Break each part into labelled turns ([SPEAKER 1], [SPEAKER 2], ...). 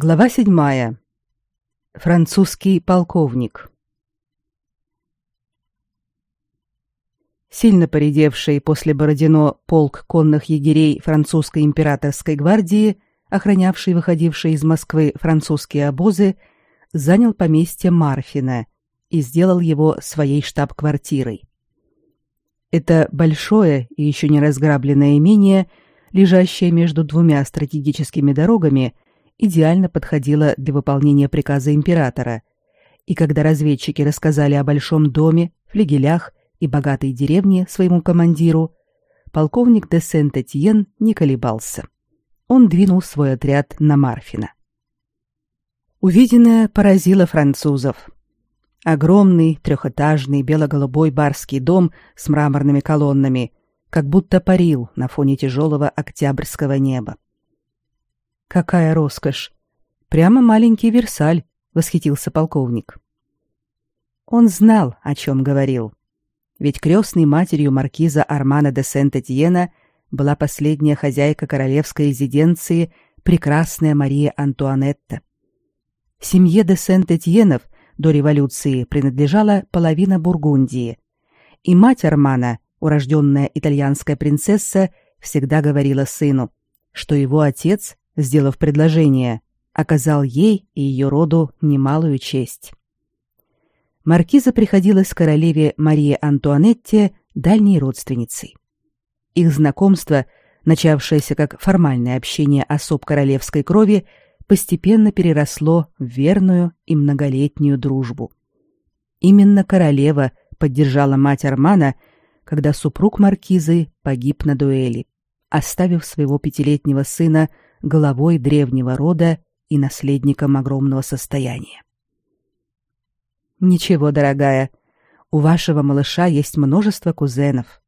[SPEAKER 1] Глава седьмая. Французский полковник. Сильно поредевший после Бородино полк конных егерей французской императорской гвардии, охранявший выходившие из Москвы французские обозы, занял поместье Марфина и сделал его своей штаб-квартирой. Это большое и еще не разграбленное имение, лежащее между двумя стратегическими дорогами – идеально подходила для выполнения приказа императора. И когда разведчики рассказали о большом доме, флигелях и богатой деревне своему командиру, полковник де Сент-Этьен не колебался. Он двинул свой отряд на Марфина. Увиденное поразило французов. Огромный трехэтажный бело-голубой барский дом с мраморными колоннами как будто парил на фоне тяжелого октябрьского неба. Какая роскошь! Прямо маленький Версаль, восхитился полковник. Он знал, о чем говорил. Ведь крестной матерью маркиза Армана де Сент-Этьена была последняя хозяйка королевской резиденции, прекрасная Мария Антуанетта. Семье де Сент-Этьенов до революции принадлежала половина Бургундии, и мать Армана, урожденная итальянская принцесса, всегда говорила сыну, что его отец сделав предложение, оказал ей и ее роду немалую честь. Маркиза приходилась королеве Марии Антуанетте дальней родственницей. Их знакомство, начавшееся как формальное общение особ королевской крови, постепенно переросло в верную и многолетнюю дружбу. Именно королева поддержала мать Армана, когда супруг маркизы погиб на дуэли, оставив своего пятилетнего сына головой древнего рода и наследником огромного состояния. Ничего, дорогая, у вашего малыша есть множество кузенов.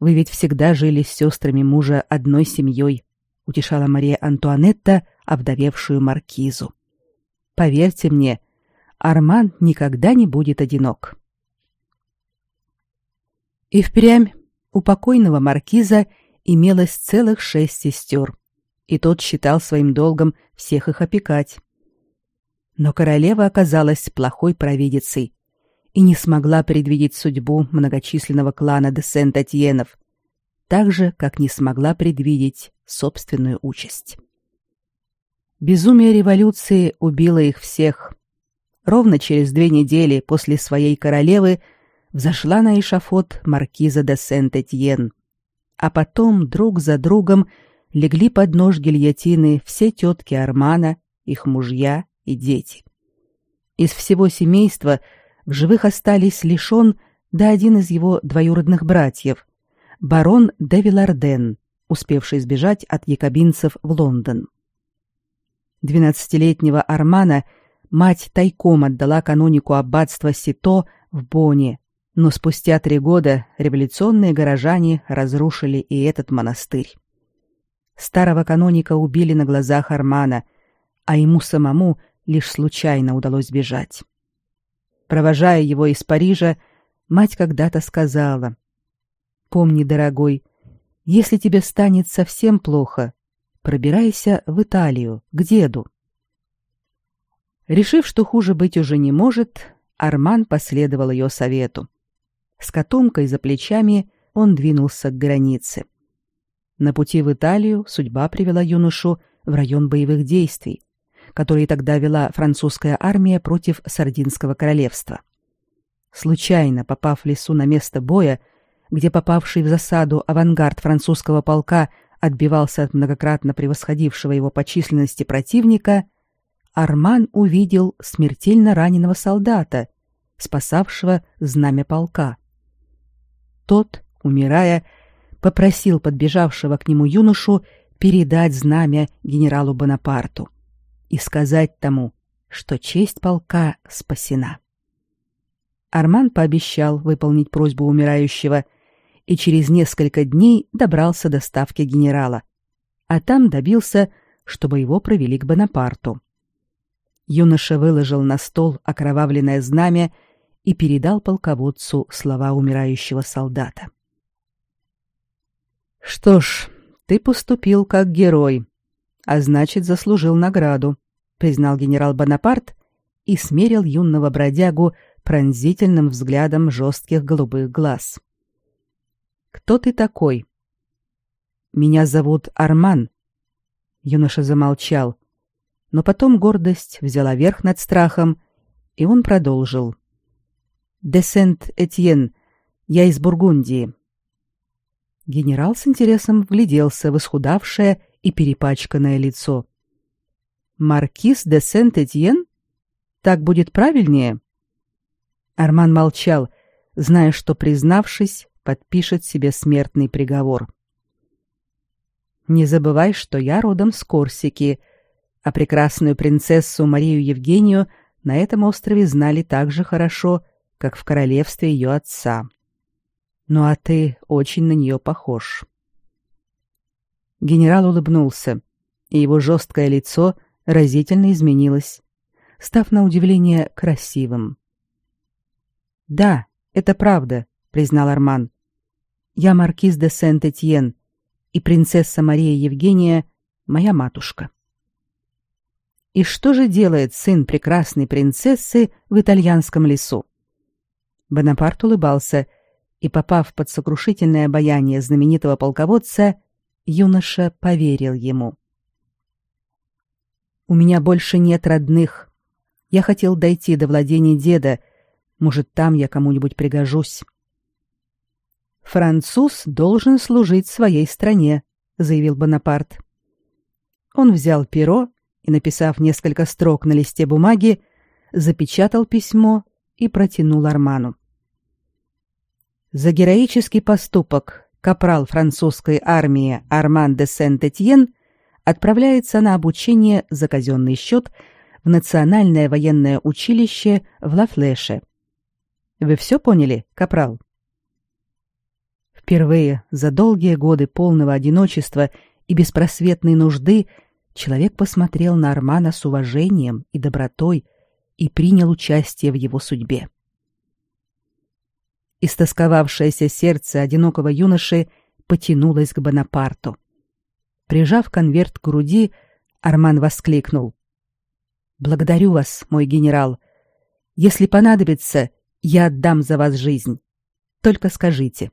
[SPEAKER 1] Вы ведь всегда жили с сестрами мужа одной семьей, утешала Мария Антуанетта овдовевшую маркизу. Поверьте мне, Арман никогда не будет одинок. И впрямь у покойного маркиза имелось целых шесть сестер, и тот считал своим долгом всех их опекать. Но королева оказалась плохой провидицей и не смогла предвидеть судьбу многочисленного клана де Сент-Этьенов, так же, как не смогла предвидеть собственную участь. Безумие революции убило их всех. Ровно через две недели после своей королевы взошла на эшафот маркиза де Сент-Этьен, а потом друг за другом легли под нож гильотины все тетки Армана, их мужья и дети. Из всего семейства в живых остались лишь он да один из его двоюродных братьев, барон де Виларден, успевший сбежать от якобинцев в Лондон. Двенадцатилетнего Армана мать тайком отдала канонику аббатства Сито в Боне, но спустя три года революционные горожане разрушили и этот монастырь. Старого каноника убили на глазах Армана, а ему самому лишь случайно удалось бежать. Провожая его из Парижа, мать когда-то сказала: "Помни, дорогой, если тебе станет совсем плохо, пробирайся в Италию, к деду". Решив, что хуже быть уже не может, Арман последовал ее совету. С котомкой за плечами он двинулся к границе. На пути в Италию судьба привела юношу в район боевых действий, который тогда вела французская армия против Сардинского королевства. Случайно попав в лесу на место боя, где попавший в засаду авангард французского полка отбивался от многократно превосходившего его по численности противника, Арман увидел смертельно раненого солдата, спасавшего знамя полка. Тот, умирая, попросил подбежавшего к нему юношу передать знамя генералу Бонапарту и сказать тому, что честь полка спасена. Арман пообещал выполнить просьбу умирающего и через несколько дней добрался до ставки генерала, а там добился, чтобы его провели к Бонапарту. Юноша выложил на стол окровавленное знамя и передал полководцу слова умирающего солдата. Что ж, ты поступил как герой, а значит, заслужил награду, признал генерал Бонапарт и смерил юного бродягу пронзительным взглядом жестких голубых глаз. Кто ты такой? Меня зовут Арман. Юноша замолчал, но потом гордость взяла верх над страхом, и он продолжил. «Де Сент-Этьен, я из Бургундии». Генерал с интересом вгляделся в исхудавшее и перепачканное лицо. «Маркиз де Сент-Этьен? Так будет правильнее?» Арман молчал, зная, что, признавшись, подпишет себе смертный приговор. «Не забывай, что я родом с Корсики», а прекрасную принцессу Марию Евгению на этом острове знали так же хорошо, как в королевстве ее отца. Ну а ты очень на нее похож. Генерал улыбнулся, и его жесткое лицо разительно изменилось, став на удивление красивым. «Да, это правда», — признал Арман. «Я маркиз де Сент-Этьен, и принцесса Мария Евгения — моя матушка». И что же делает сын прекрасной принцессы в итальянском лесу? Бонапарт улыбался, и, попав под сокрушительное обаяние знаменитого полководца, юноша поверил ему. «У меня больше нет родных. Я хотел дойти до владений деда. Может, там я кому-нибудь пригожусь». «Француз должен служить своей стране», — заявил Бонапарт. Он взял перо и, написав несколько строк на листе бумаги, запечатал письмо и протянул Арману. За героический поступок капрал французской армии Арман де Сент-Этьен отправляется на обучение за казенный счет в Национальное военное училище в Лафлеше. Вы все поняли, капрал? Впервые за долгие годы полного одиночества и беспросветной нужды человек посмотрел на Армана с уважением и добротой и принял участие в его судьбе. Истосковавшееся сердце одинокого юноши потянулось к Бонапарту. Прижав конверт к груди, Арман воскликнул. «Благодарю вас, мой генерал. Если понадобится, я отдам за вас жизнь. Только скажите».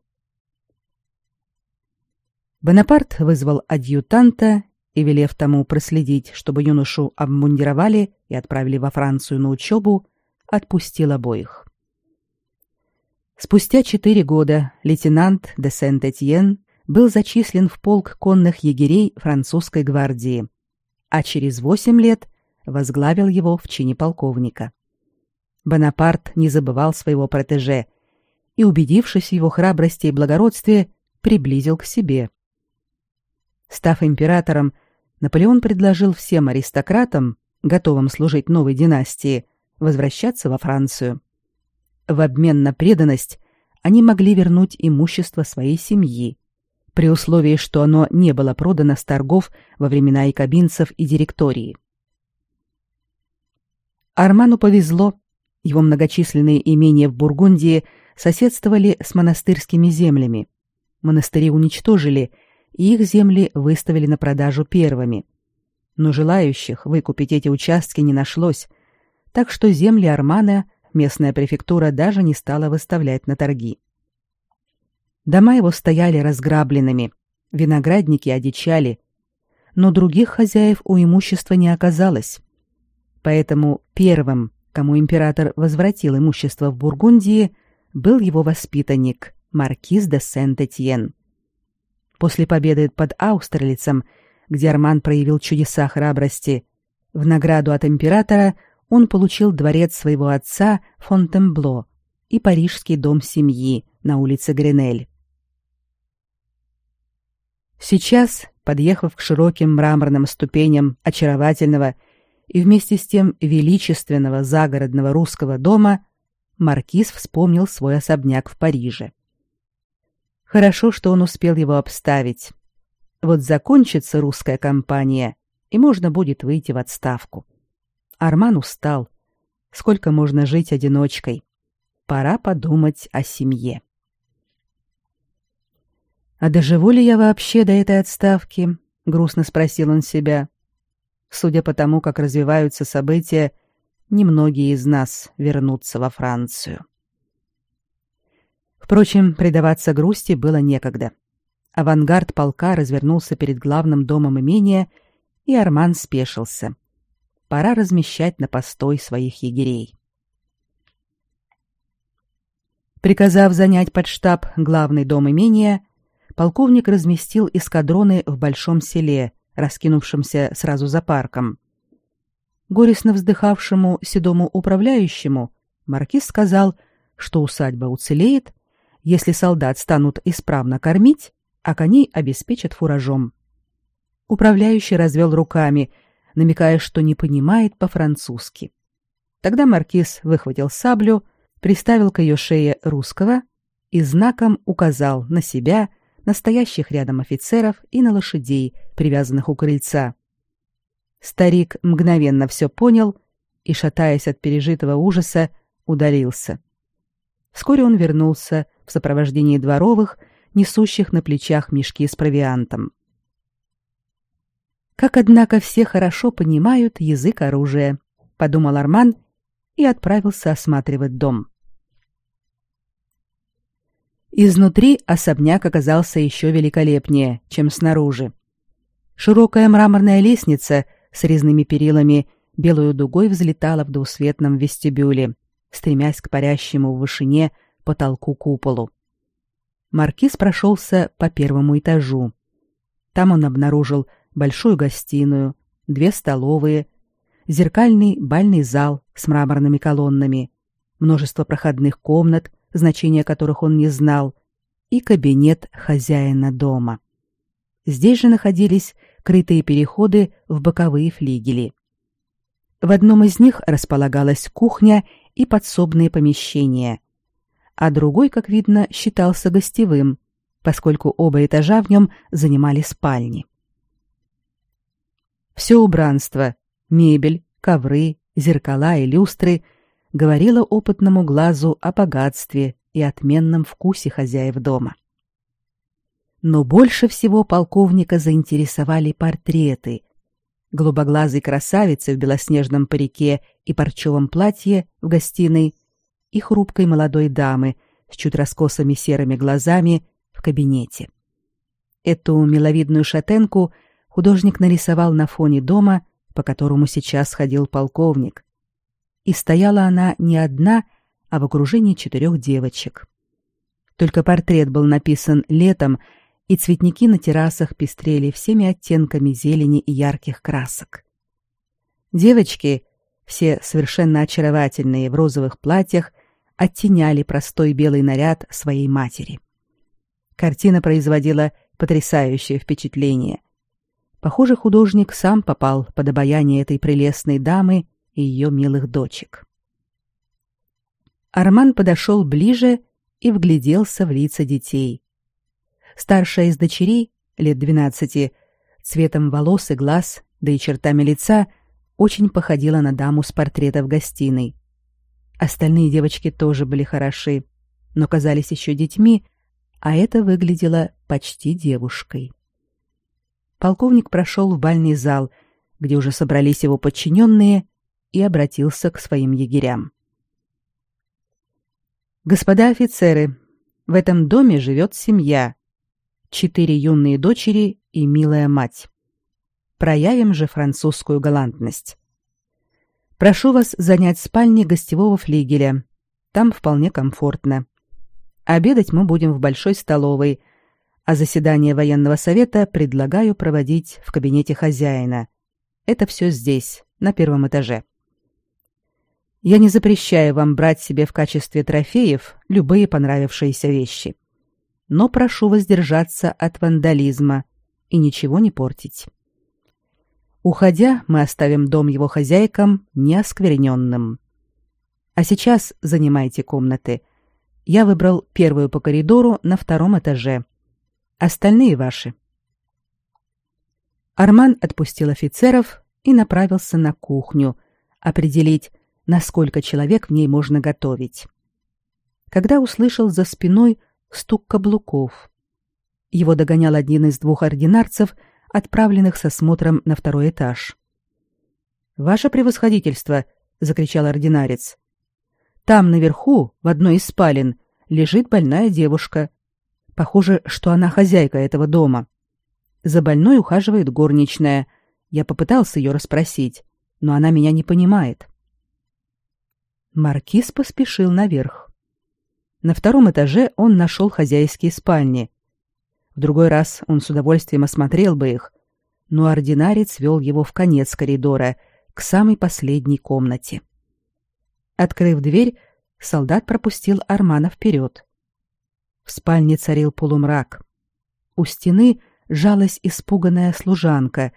[SPEAKER 1] Бонапарт вызвал адъютанта и, велев тому проследить, чтобы юношу обмундировали и отправили во Францию на учебу, отпустил обоих. Спустя четыре года лейтенант де Сент-Этьен был зачислен в полк конных егерей французской гвардии, а через восемь лет возглавил его в чине полковника. Бонапарт не забывал своего протеже и, убедившись в его храбрости и благородстве, приблизил к себе. Став императором, Наполеон предложил всем аристократам, готовым служить новой династии, возвращаться во Францию. В обмен на преданность они могли вернуть имущество своей семьи, при условии, что оно не было продано с торгов во времена якобинцев и директории. Арману повезло. Его многочисленные имения в Бургундии соседствовали с монастырскими землями. Монастыри уничтожили – и их земли выставили на продажу первыми. Но желающих выкупить эти участки не нашлось, так что земли Армана местная префектура даже не стала выставлять на торги. Дома его стояли разграбленными, виноградники одичали, но других хозяев у имущества не оказалось. Поэтому первым, кому император возвратил имущество в Бургундии, был его воспитанник, маркиз де Сент-Этьен. После победы под Аустерлицем, где Арман проявил чудеса храбрости, в награду от императора он получил дворец своего отца Фонтенбло и парижский дом семьи на улице Гренель. Сейчас, подъехав к широким мраморным ступеням очаровательного и вместе с тем величественного загородного русского дома, маркиз вспомнил свой особняк в Париже. Хорошо, что он успел его обставить. Вот закончится русская кампания, и можно будет выйти в отставку. Арман устал. Сколько можно жить одиночкой? Пора подумать о семье. А доживу ли я вообще до этой отставки? грустно спросил он себя. судя по тому, как развиваются события, немногие из нас вернутся во Францию. Впрочем, предаваться грусти было некогда. Авангард полка развернулся перед главным домом имения, и Арман спешился. Пора размещать на постой своих егерей. Приказав занять под штаб главный дом имения, полковник разместил эскадроны в большом селе, раскинувшемся сразу за парком. Горестно вздыхавшему седому управляющему маркиз сказал, что усадьба уцелеет, если солдат станут исправно кормить, а коней обеспечат фуражом. Управляющий развел руками, намекая, что не понимает по-французски. Тогда маркиз выхватил саблю, приставил к ее шее русского и знаком указал на себя, настоящих рядом офицеров и на лошадей, привязанных у крыльца. Старик мгновенно все понял и, шатаясь от пережитого ужаса, удалился. Вскоре он вернулся в сопровождении дворовых, несущих на плечах мешки с провиантом. Как, однако, все хорошо понимают язык оружия, подумал Арман и отправился осматривать дом. Изнутри особняк оказался еще великолепнее, чем снаружи. Широкая мраморная лестница с резными перилами белую дугой взлетала в двусветном вестибюле, стремясь к парящему в вышине потолку-куполу. Маркиз прошелся по первому этажу. Там он обнаружил большую гостиную, две столовые, зеркальный бальный зал с мраморными колоннами, множество проходных комнат, значения которых он не знал, и кабинет хозяина дома. Здесь же находились крытые переходы в боковые флигели. В одном из них располагалась кухня и подсобные помещения, а другой, как видно, считался гостевым, поскольку оба этажа в нем занимали спальни. Все убранство, мебель, ковры, зеркала и люстры говорило опытному глазу о богатстве и отменном вкусе хозяев дома. Но больше всего полковника заинтересовали портреты. Голубоглазой красавицы в белоснежном парике и парчевом платье в гостиной и хрупкой молодой дамы с чуть раскосыми серыми глазами в кабинете. Эту миловидную шатенку художник нарисовал на фоне дома, по которому сейчас ходил полковник, и стояла она не одна, а в окружении четырех девочек. Только портрет был написан летом, и цветники на террасах пестрели всеми оттенками зелени и ярких красок. Девочки, все совершенно очаровательные в розовых платьях, оттеняли простой белый наряд своей матери. Картина производила потрясающее впечатление. Похоже, художник сам попал под обаяние этой прелестной дамы и ее милых дочек. Арман подошел ближе и вгляделся в лица детей. Старшая из дочерей, лет двенадцати, цветом волос и глаз, да и чертами лица, очень походила на даму с портрета в гостиной. Остальные девочки тоже были хороши, но казались еще детьми, а это выглядело почти девушкой. Полковник прошел в бальный зал, где уже собрались его подчиненные, и обратился к своим егерям. Господа офицеры, в этом доме живет семья. Четыре юные дочери и милая мать. Проявим же французскую галантность. Прошу вас занять спальни гостевого флигеля. Там вполне комфортно. Обедать мы будем в большой столовой, а заседание военного совета предлагаю проводить в кабинете хозяина. Это все здесь, на первом этаже. Я не запрещаю вам брать себе в качестве трофеев любые понравившиеся вещи. Но прошу воздержаться от вандализма и ничего не портить. Уходя, мы оставим дом его хозяйкам неоскверненным. А сейчас занимайте комнаты. Я выбрал первую по коридору на втором этаже. Остальные ваши. Арман отпустил офицеров и направился на кухню определить, насколько человек в ней можно готовить. Когда услышал за спиной стук каблуков. Его догонял один из двух ординарцев, отправленных со смотром на второй этаж. Ваше превосходительство, закричал ординарец. Там наверху, в одной из спален, лежит больная девушка. Похоже, что она хозяйка этого дома. За больной ухаживает горничная. Я попытался ее расспросить, но она меня не понимает. Маркиз поспешил наверх. На втором этаже он нашел хозяйские спальни. В другой раз он с удовольствием осмотрел бы их, но ординарец вел его в конец коридора, к самой последней комнате. Открыв дверь, солдат пропустил Армана вперед. В спальне царил полумрак. У стены жалась испуганная служанка,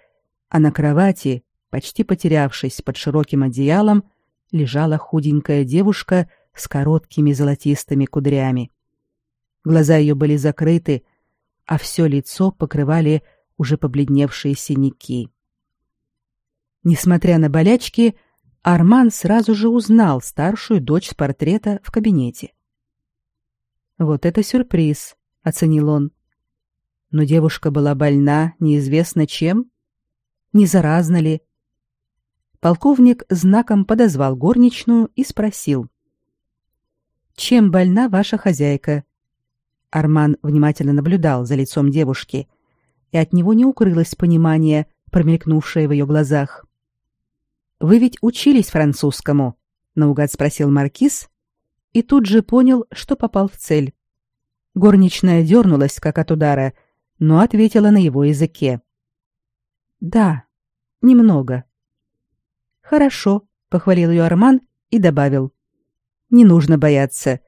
[SPEAKER 1] а на кровати, почти потерявшись под широким одеялом, лежала худенькая девушка с короткими золотистыми кудрями. Глаза ее были закрыты, а все лицо покрывали уже побледневшие синяки. Несмотря на болячки, Арман сразу же узнал старшую дочь с портрета в кабинете. «Вот это сюрприз», — оценил он. Но девушка была больна неизвестно чем. Не заразна ли? Полковник знаком подозвал горничную и спросил. «Чем больна ваша хозяйка?» Арман внимательно наблюдал за лицом девушки, и от него не укрылось понимание, промелькнувшее в ее глазах. «Вы ведь учились французскому?» — наугад спросил Маркиз, и тут же понял, что попал в цель. Горничная дернулась, как от удара, но ответила на его языке. «Да, немного». «Хорошо», — похвалил ее Арман и добавил. «Не нужно бояться.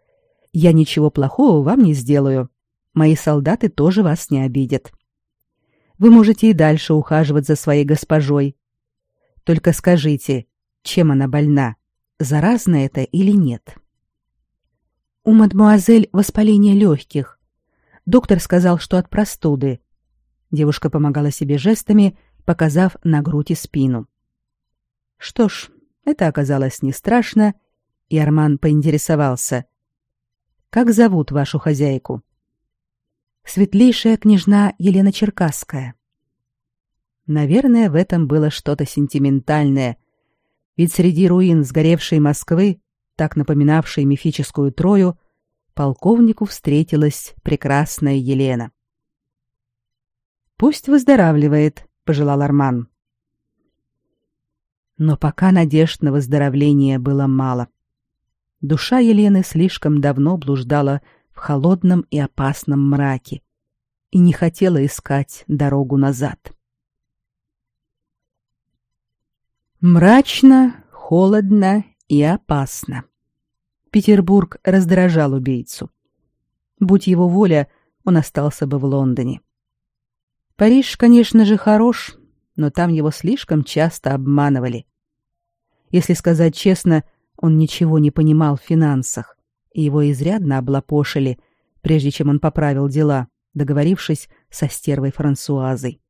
[SPEAKER 1] Я ничего плохого вам не сделаю. Мои солдаты тоже вас не обидят. Вы можете и дальше ухаживать за своей госпожой, только скажите, чем она больна? Заразно это или нет? У мадмуазель воспаление легких. Доктор сказал, что от простуды. Девушка помогала себе жестами, показав на грудь и спину. Что ж, это оказалось не страшно, и Арман поинтересовался. «Как зовут вашу хозяйку?» «Светлейшая княжна Елена Черкасская». Наверное, в этом было что-то сентиментальное. Ведь среди руин сгоревшей Москвы, так напоминавшей мифическую Трою, полковнику встретилась прекрасная Елена. «Пусть выздоравливает», — пожелал Арман. Но пока надежд на выздоровление было мало. Душа Елены слишком давно блуждала в холодном и опасном мраке и не хотела искать дорогу назад. Мрачно, холодно и опасно. Петербург раздражал убийцу. Будь его воля, он остался бы в Лондоне. Париж, конечно же, хорош, но там его слишком часто обманывали. Если сказать честно, он ничего не понимал в финансах, и его изрядно облапошили, прежде чем он поправил дела, договорившись со стервой Франсуазой.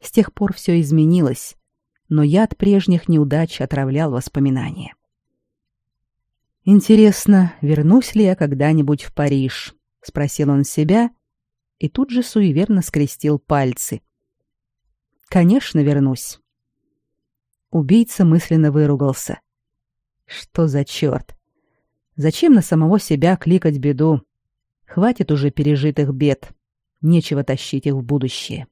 [SPEAKER 1] С тех пор все изменилось, но яд прежних неудач отравлял воспоминания. Интересно, вернусь ли я когда-нибудь в Париж, спросил он себя и тут же суеверно скрестил пальцы. Конечно, вернусь. Убийца мысленно выругался. Что за черт? Зачем на самого себя кликать беду? Хватит уже пережитых бед. Нечего тащить их в будущее.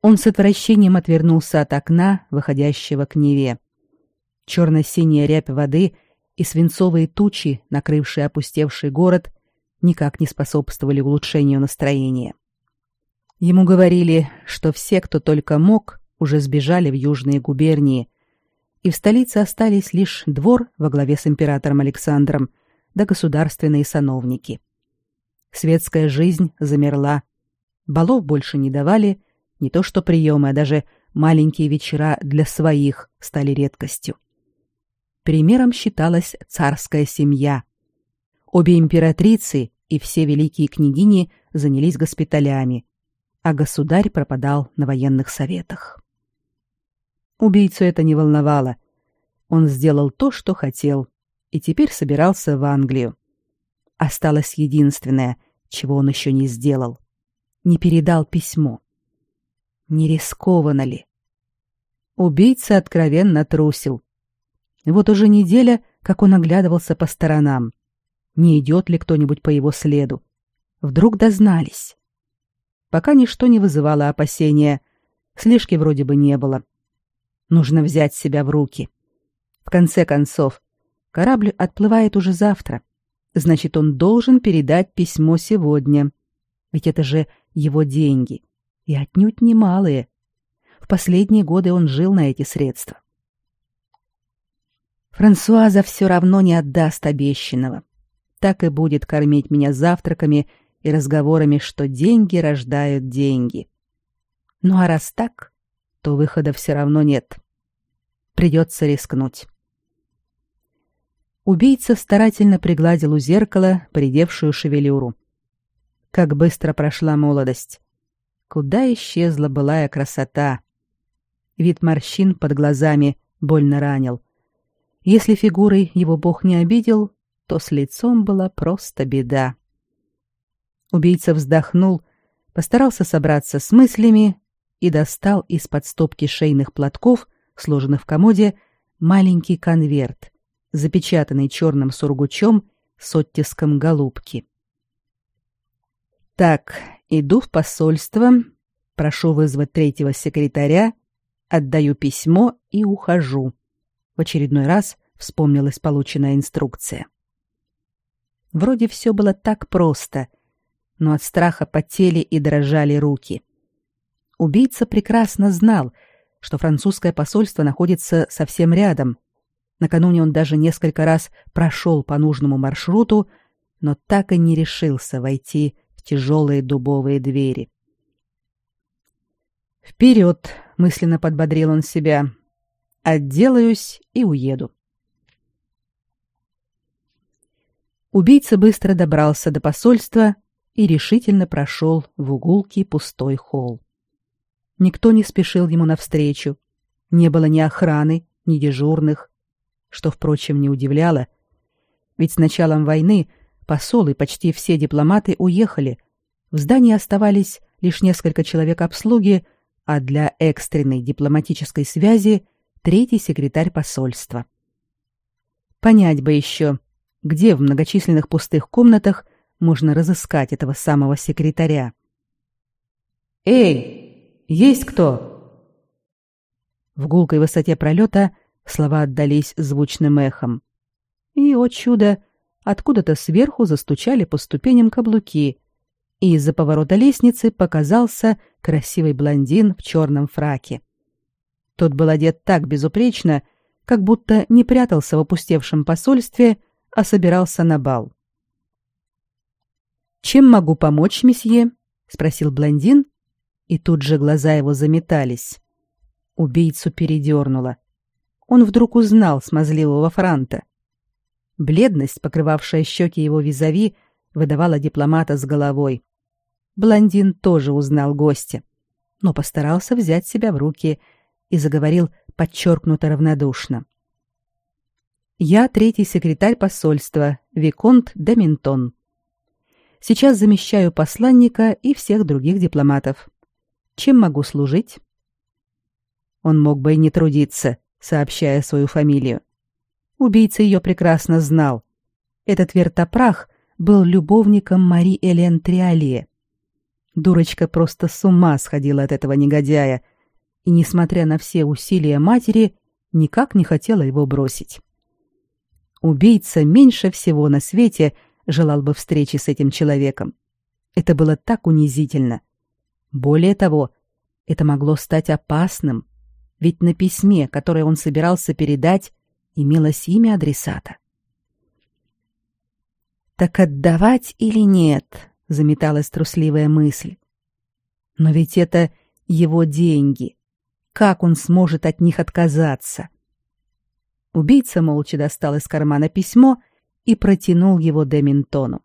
[SPEAKER 1] Он с отвращением отвернулся от окна, выходящего к Неве. Черно-синяя рябь воды и свинцовые тучи, накрывшие опустевший город, никак не способствовали улучшению настроения. Ему говорили, что все, кто только мог, уже сбежали в южные губернии, и в столице остались лишь двор во главе с императором Александром да государственные сановники. Светская жизнь замерла. Балов больше не давали, не то что приемы, а даже маленькие вечера для своих стали редкостью. Примером считалась царская семья. Обе императрицы и все великие княгини занялись госпиталями, а государь пропадал на военных советах. Убийцу это не волновало. Он сделал то, что хотел, и теперь собирался в Англию. Осталось единственное, чего он еще не сделал. Не передал письмо. Не рискованно ли? Убийца откровенно трусил. Вот уже неделя, как он оглядывался по сторонам. Не идет ли кто-нибудь по его следу? Вдруг дознались. Пока ничто не вызывало опасения. Слежки вроде бы не было. Нужно взять себя в руки. В конце концов, корабль отплывает уже завтра. Значит, он должен передать письмо сегодня. Ведь это же его деньги. И отнюдь немалые. В последние годы он жил на эти средства. Франсуаза все равно не отдаст обещанного. Так и будет кормить меня завтраками и разговорами, что деньги рождают деньги. Ну а раз так, то выхода все равно нет. Придется рискнуть. Убийца старательно пригладил у зеркала поредевшую шевелюру. Как быстро прошла молодость. Куда исчезла былая красота? Вид морщин под глазами больно ранил. Если фигурой его бог не обидел, то с лицом была просто беда. Убийца вздохнул, постарался собраться с мыслями и достал из-под стопки шейных платков, сложенных в комоде, маленький конверт, запечатанный черным сургучом с оттиском голубки. Так, иду в посольство, прошу вызвать третьего секретаря, отдаю письмо и ухожу. В очередной раз вспомнилась полученная инструкция. Вроде все было так просто — но от страха потели и дрожали руки. Убийца прекрасно знал, что французское посольство находится совсем рядом. Накануне он даже несколько раз прошел по нужному маршруту, но так и не решился войти в тяжелые дубовые двери. «Вперед!» — мысленно подбодрил он себя. «Отделаюсь и уеду». Убийца быстро добрался до посольства и решительно прошел в угулкий пустой холл. Никто не спешил ему навстречу. Не было ни охраны, ни дежурных, что, впрочем, не удивляло, ведь с началом войны посол и почти все дипломаты уехали. В здании оставались лишь несколько человек обслуги, а для экстренной дипломатической связи третий секретарь посольства. Понять бы еще, где в многочисленных пустых комнатах можно разыскать этого самого секретаря. «Эй, есть кто?» В гулкой высоте пролета слова отдались звучным эхом. И, о чудо, откуда-то сверху застучали по ступеням каблуки, и из-за поворота лестницы показался красивый блондин в черном фраке. Тот был одет так безупречно, как будто не прятался в опустевшем посольстве, а собирался на бал. Чем могу помочь, месье? спросил блондин, и тут же глаза его заметались. Убийцу передернуло. Он вдруг узнал смазливого франта. Бледность, покрывавшая щеки его визави, выдавала дипломата с головой. Блондин тоже узнал гостя, но постарался взять себя в руки и заговорил подчеркнуто равнодушно. «Я третий секретарь посольства, Виконт де. Сейчас замещаю посланника и всех других дипломатов. Чем могу служить? Он мог бы и не трудиться, сообщая свою фамилию. Убийца ее прекрасно знал. Этот вертопрах был любовником Мари Элен Триале. Дурочка просто с ума сходила от этого негодяя и, несмотря на все усилия матери, никак не хотела его бросить. Убийца меньше всего на свете — желал бы встречи с этим человеком. Это было так унизительно. Более того, это могло стать опасным, ведь на письме, которое он собирался передать, имелось имя адресата. Так отдавать или нет, заметалась трусливая мысль. Но ведь это его деньги. Как он сможет от них отказаться? Убийца молча достал из кармана письмо и протянул его Деминтону.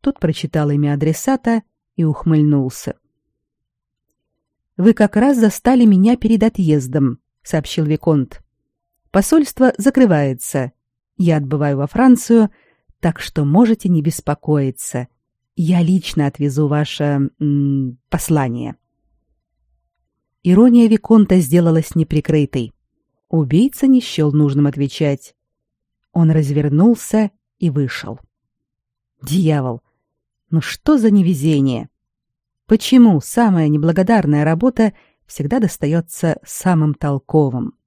[SPEAKER 1] Тот прочитал имя адресата и ухмыльнулся. «Вы как раз застали меня перед отъездом», — сообщил Виконт. «Посольство закрывается. Я отбываю во Францию, так что можете не беспокоиться. Я лично отвезу ваше м, послание». Ирония Виконта сделалась неприкрытой. Убийца не счел нужным отвечать. Он развернулся и вышел. Дьявол! Ну что за невезение? Почему самая неблагодарная работа всегда достается самым толковым?